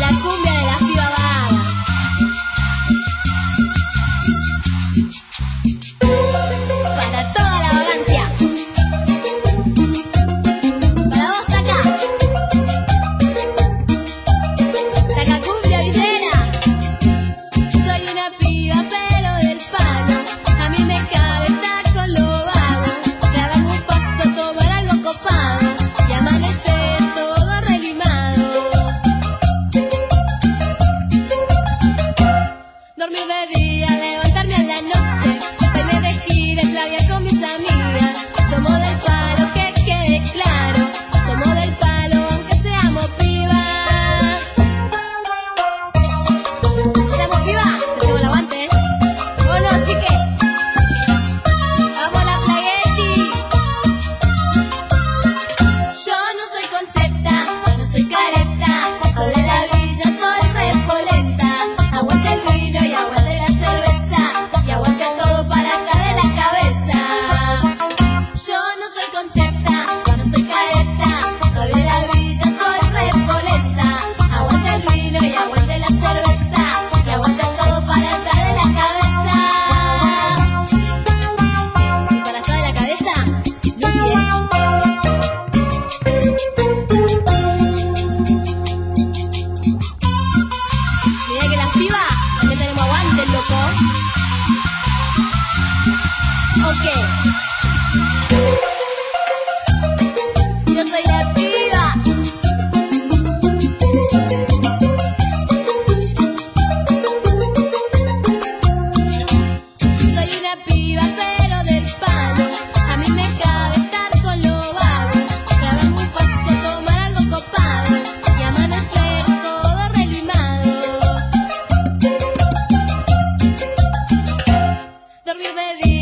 la cumbia de la ciudad. Para toda la vagancia. Para vos, Taca. Taca cumbia, Vicente. Dormir de día, levantarme a la noche, verme de gira, playar con mis amigas. Somos del No soy caeta, soy de la orilla, soy repoleta. Aguanta el vino y aguanta la cerveza. Y aguanta todo para estar de la cabeza. Para estar de la cabeza, lo. Mira que la fibra también tenemos aguante, tocó. Ok. te olvides de